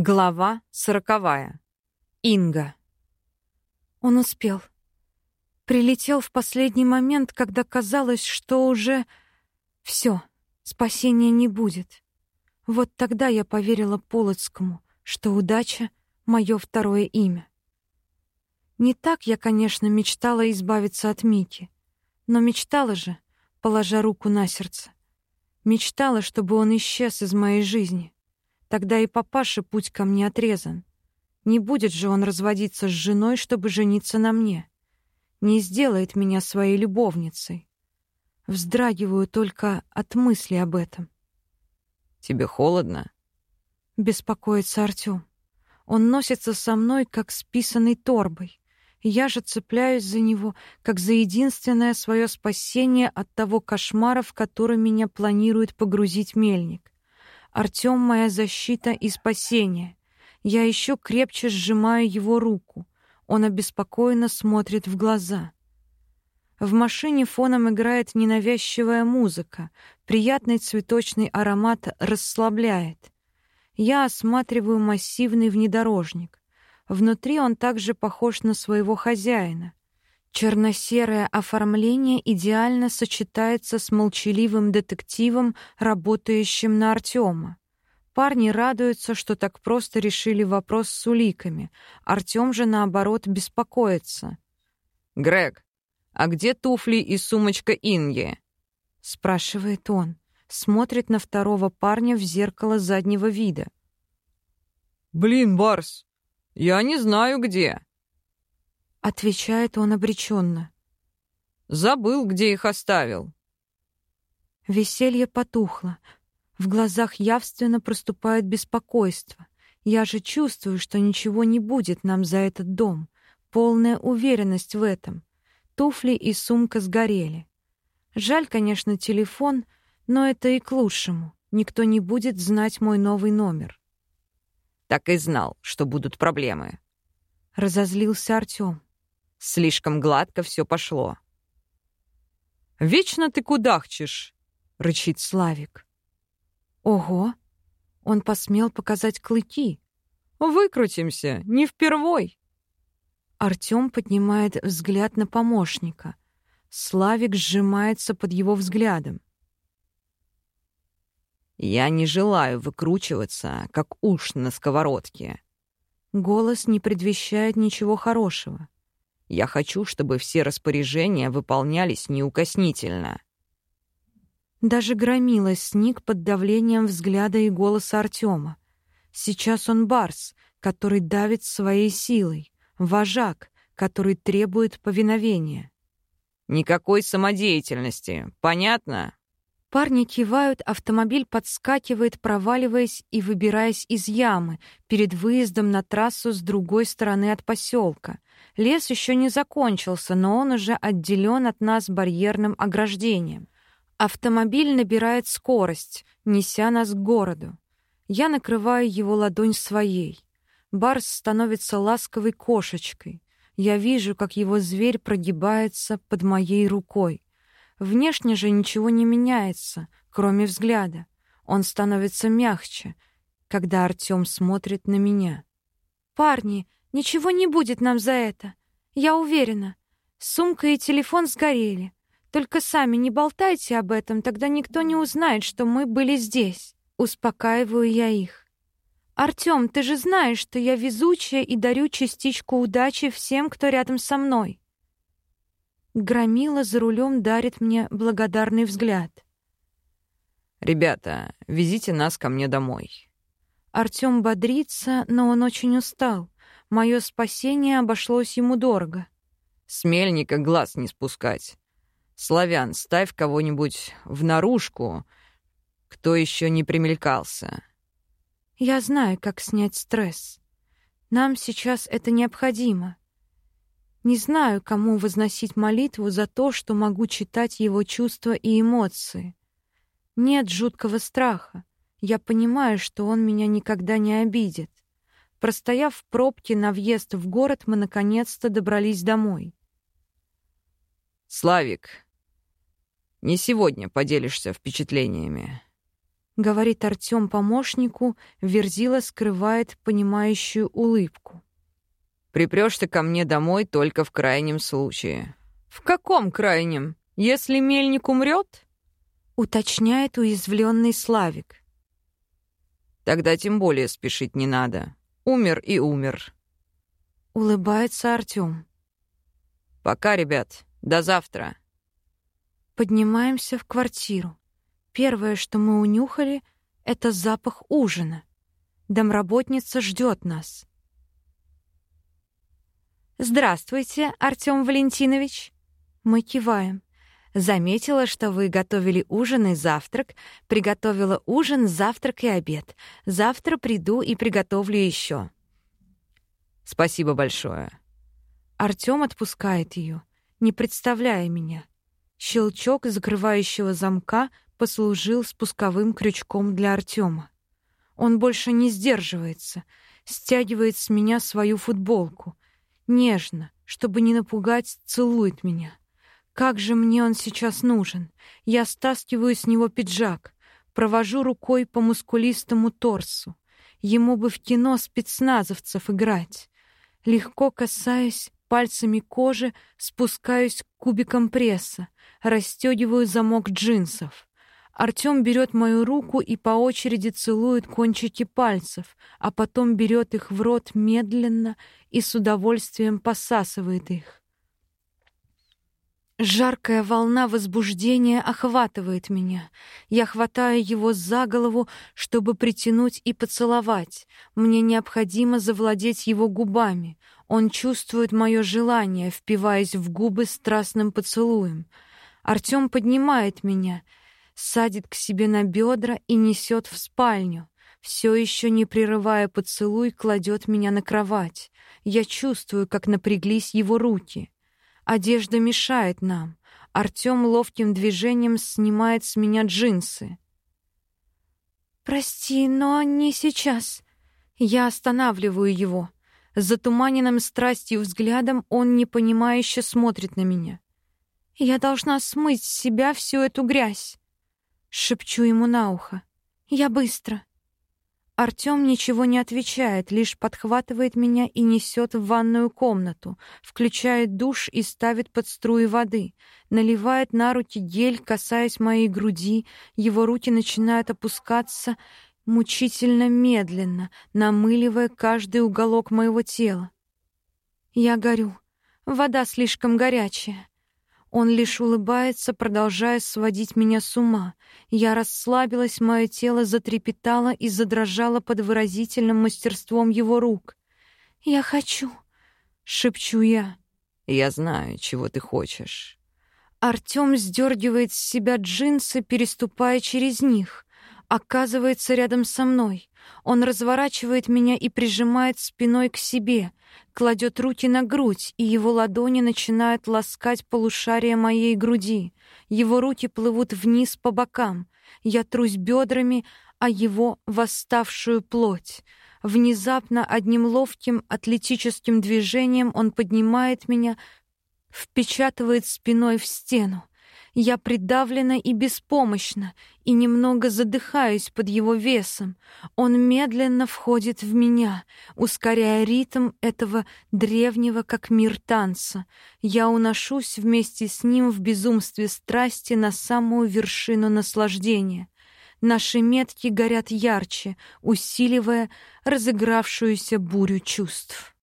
Глава сороковая. Инга. Он успел. Прилетел в последний момент, когда казалось, что уже все, спасения не будет. Вот тогда я поверила Полоцкому, что удача — мое второе имя. Не так я, конечно, мечтала избавиться от Мики, но мечтала же, положа руку на сердце. Мечтала, чтобы он исчез из моей жизни. Тогда и папаше путь ко мне отрезан. Не будет же он разводиться с женой, чтобы жениться на мне. Не сделает меня своей любовницей. Вздрагиваю только от мысли об этом. Тебе холодно? Беспокоится Артём. Он носится со мной, как с писаной торбой. Я же цепляюсь за него, как за единственное свое спасение от того кошмара, в который меня планирует погрузить мельник. Артём — моя защита и спасение. Я еще крепче сжимаю его руку. Он обеспокоенно смотрит в глаза. В машине фоном играет ненавязчивая музыка. Приятный цветочный аромат расслабляет. Я осматриваю массивный внедорожник. Внутри он также похож на своего хозяина. Черно-серое оформление идеально сочетается с молчаливым детективом, работающим на Артема. Парни радуются, что так просто решили вопрос с уликами. Артем же, наоборот, беспокоится. «Грег, а где туфли и сумочка Инги?» — спрашивает он. Смотрит на второго парня в зеркало заднего вида. «Блин, Барс, я не знаю, где», Отвечает он обреченно. Забыл, где их оставил. Веселье потухло. В глазах явственно проступает беспокойство. Я же чувствую, что ничего не будет нам за этот дом. Полная уверенность в этом. Туфли и сумка сгорели. Жаль, конечно, телефон, но это и к лучшему. Никто не будет знать мой новый номер. Так и знал, что будут проблемы. Разозлился Артём. Слишком гладко все пошло. «Вечно ты кудахчешь!» — рычит Славик. «Ого!» Он посмел показать клыки. «Выкрутимся, не впервой!» Артём поднимает взгляд на помощника. Славик сжимается под его взглядом. «Я не желаю выкручиваться, как уж на сковородке». Голос не предвещает ничего хорошего. Я хочу, чтобы все распоряжения выполнялись неукоснительно. Даже громила сник под давлением взгляда и голоса Артема. Сейчас он барс, который давит своей силой, вожак, который требует повиновения. Никакой самодеятельности, понятно? Парни кивают, автомобиль подскакивает, проваливаясь и выбираясь из ямы перед выездом на трассу с другой стороны от поселка. Лес еще не закончился, но он уже отделен от нас барьерным ограждением. Автомобиль набирает скорость, неся нас к городу. Я накрываю его ладонь своей. Барс становится ласковой кошечкой. Я вижу, как его зверь прогибается под моей рукой. Внешне же ничего не меняется, кроме взгляда. Он становится мягче, когда Артём смотрит на меня. «Парни, ничего не будет нам за это. Я уверена. Сумка и телефон сгорели. Только сами не болтайте об этом, тогда никто не узнает, что мы были здесь». Успокаиваю я их. «Артём, ты же знаешь, что я везучая и дарю частичку удачи всем, кто рядом со мной. Громила за рулем дарит мне благодарный взгляд. «Ребята, везите нас ко мне домой». Артём бодрится, но он очень устал. Мое спасение обошлось ему дорого. «С мельника глаз не спускать. Славян, ставь кого-нибудь в наружку, кто еще не примелькался». «Я знаю, как снять стресс. Нам сейчас это необходимо. Не знаю, кому возносить молитву за то, что могу читать его чувства и эмоции. Нет жуткого страха. Я понимаю, что он меня никогда не обидит. Простояв в пробке на въезд в город, мы наконец-то добрались домой. «Славик, не сегодня поделишься впечатлениями». говорит Артём помощнику, Верзила скрывает понимающую улыбку. Припрёшься ко мне домой только в крайнем случае. В каком крайнем? Если мельник умрет? уточняет уязвленный Славик. Тогда тем более спешить не надо. Умер и умер. Улыбается Артём. Пока, ребят. До завтра. Поднимаемся в квартиру. Первое, что мы унюхали, это запах ужина. Домработница ждет нас. «Здравствуйте, Артём Валентинович!» Мы киваем. Заметила, что вы готовили ужин и завтрак, приготовила ужин, завтрак и обед. Завтра приду и приготовлю еще. Спасибо большое. Артём отпускает ее, не представляя меня. Щелчок закрывающего замка послужил спусковым крючком для Артема. Он больше не сдерживается, стягивает с меня свою футболку. Нежно, чтобы не напугать, целует меня. Как же мне он сейчас нужен? Я стаскиваю с него пиджак, провожу рукой по мускулистому торсу. Ему бы в кино спецназовцев играть. Легко касаясь пальцами кожи, спускаюсь к кубикам пресса, расстегиваю замок джинсов. Артём берет мою руку и по очереди целует кончики пальцев, а потом берет их в рот медленно и с удовольствием посасывает их. Жаркая волна возбуждения охватывает меня. Я хватаю его за голову, чтобы притянуть и поцеловать. Мне необходимо завладеть его губами. Он чувствует мое желание, впиваясь в губы страстным поцелуем. Артём поднимает меня, садит к себе на бедра и несет в спальню. Все еще не прерывая поцелуй, кладет меня на кровать. Я чувствую, как напряглись его руки. Одежда мешает нам. Артём ловким движением снимает с меня джинсы. «Прости, но не сейчас». Я останавливаю его. Затуманенным страстью взглядом он непонимающе смотрит на меня. «Я должна смыть с себя всю эту грязь», — шепчу ему на ухо. «Я быстро». Артём ничего не отвечает, лишь подхватывает меня и несет в ванную комнату, включает душ и ставит под струи воды, наливает на руки гель, касаясь моей груди, его руки начинают опускаться мучительно медленно, намыливая каждый уголок моего тела. Я горю. Вода слишком горячая. Он лишь улыбается, продолжая сводить меня с ума. Я расслабилась, мое тело затрепетало и задрожало под выразительным мастерством его рук. «Я хочу», — шепчу я. «Я знаю, чего ты хочешь». Артём сдергивает с себя джинсы, переступая через них. Оказывается рядом со мной. Он разворачивает меня и прижимает спиной к себе кладет руки на грудь, и его ладони начинают ласкать полушария моей груди. Его руки плывут вниз по бокам. Я трусь бедрами, а его восставшую плоть. Внезапно одним ловким атлетическим движением он поднимает меня, впечатывает спиной в стену. Я придавлена и беспомощна, и немного задыхаюсь под его весом. Он медленно входит в меня, ускоряя ритм этого древнего как мир танца. Я уношусь вместе с ним в безумстве страсти на самую вершину наслаждения. Наши метки горят ярче, усиливая разыгравшуюся бурю чувств.